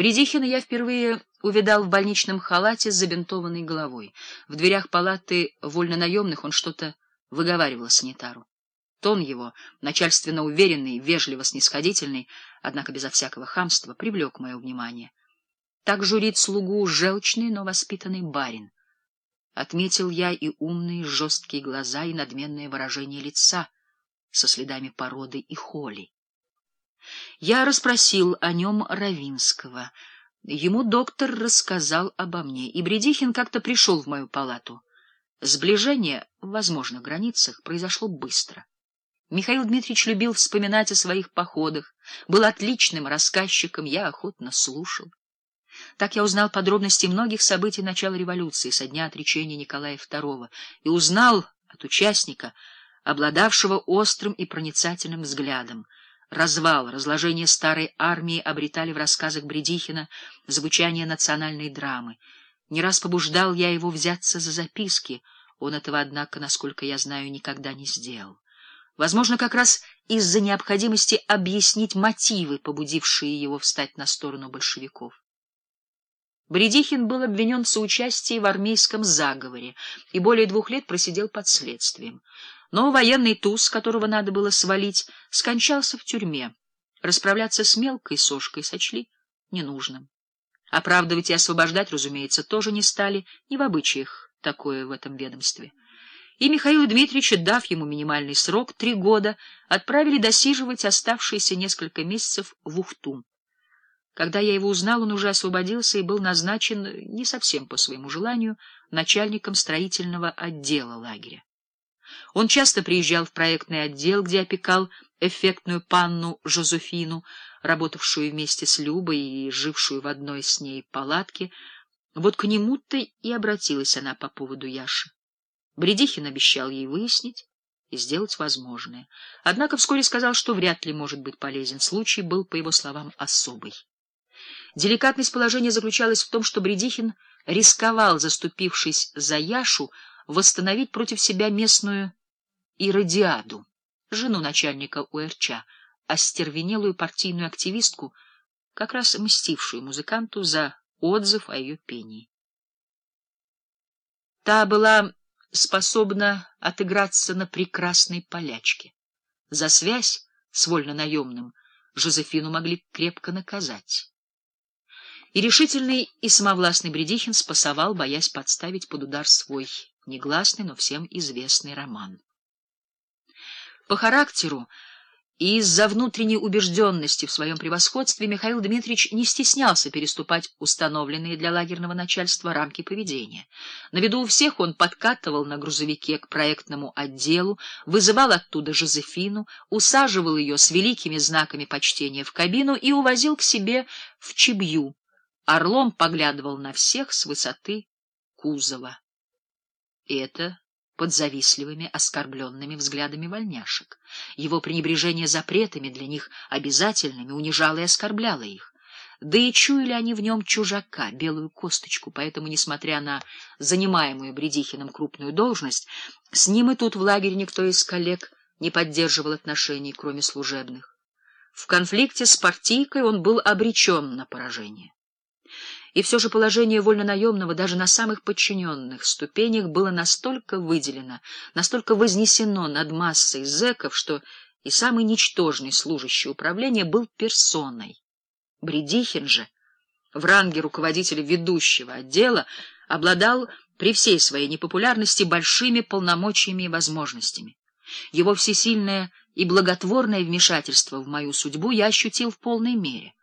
Бредихина я впервые увидал в больничном халате с забинтованной головой. В дверях палаты вольнонаемных он что-то выговаривал санитару. Тон его, начальственно уверенный, вежливо снисходительный, однако безо всякого хамства, привлек мое внимание. Так журит слугу желчный, но воспитанный барин. Отметил я и умные жесткие глаза, и надменное выражение лица со следами породы и холи. Я расспросил о нем Равинского. Ему доктор рассказал обо мне, и Бредихин как-то пришел в мою палату. Сближение в возможных границах произошло быстро. Михаил Дмитриевич любил вспоминать о своих походах, был отличным рассказчиком, я охотно слушал. Так я узнал подробности многих событий начала революции со дня отречения Николая II и узнал от участника, обладавшего острым и проницательным взглядом, развал, разложение старой армии обретали в рассказах Бредихина звучание национальной драмы. Не раз побуждал я его взяться за записки, он этого, однако, насколько я знаю, никогда не сделал. Возможно, как раз из-за необходимости объяснить мотивы, побудившие его встать на сторону большевиков. Бредихин был обвинен в соучастии в армейском заговоре и более двух лет просидел под следствием. Но военный туз, которого надо было свалить, скончался в тюрьме. Расправляться с мелкой сошкой сочли ненужным. Оправдывать и освобождать, разумеется, тоже не стали, не в обычаях такое в этом ведомстве и Михаила Дмитриевича, дав ему минимальный срок — три года, отправили досиживать оставшиеся несколько месяцев в Ухту. Когда я его узнал, он уже освободился и был назначен, не совсем по своему желанию, начальником строительного отдела лагеря. Он часто приезжал в проектный отдел, где опекал эффектную панну Жозефину, работавшую вместе с Любой и жившую в одной с ней палатке. Вот к нему-то и обратилась она по поводу Яши. Бредихин обещал ей выяснить и сделать возможное. Однако вскоре сказал, что вряд ли может быть полезен. Случай был, по его словам, особый. Деликатность положения заключалась в том, что Бредихин рисковал, заступившись за Яшу, восстановить против себя местную Иродиаду, жену начальника УРЧ, остервенелую партийную активистку, как раз мстившую музыканту за отзыв о ее пении. Та была способна отыграться на прекрасной полячке. За связь с вольно-наемным Жозефину могли крепко наказать. И решительный и самовластный Бредихин спасовал, боясь подставить под удар свой негласный, но всем известный роман. По характеру и из-за внутренней убежденности в своем превосходстве Михаил Дмитриевич не стеснялся переступать установленные для лагерного начальства рамки поведения. На виду у всех он подкатывал на грузовике к проектному отделу, вызывал оттуда Жозефину, усаживал ее с великими знаками почтения в кабину и увозил к себе в Чебью. Орлом поглядывал на всех с высоты кузова. Это под завистливыми, оскорбленными взглядами вольняшек. Его пренебрежение запретами, для них обязательными, унижало и оскорбляло их. Да и чуяли они в нем чужака, белую косточку, поэтому, несмотря на занимаемую Бредихиным крупную должность, с ним и тут в лагере никто из коллег не поддерживал отношений, кроме служебных. В конфликте с партийкой он был обречен на поражение. И все же положение вольнонаемного даже на самых подчиненных ступенях было настолько выделено, настолько вознесено над массой зэков, что и самый ничтожный служащий управления был персоной. Бредихин же, в ранге руководителя ведущего отдела, обладал при всей своей непопулярности большими полномочиями и возможностями. Его всесильное и благотворное вмешательство в мою судьбу я ощутил в полной мере.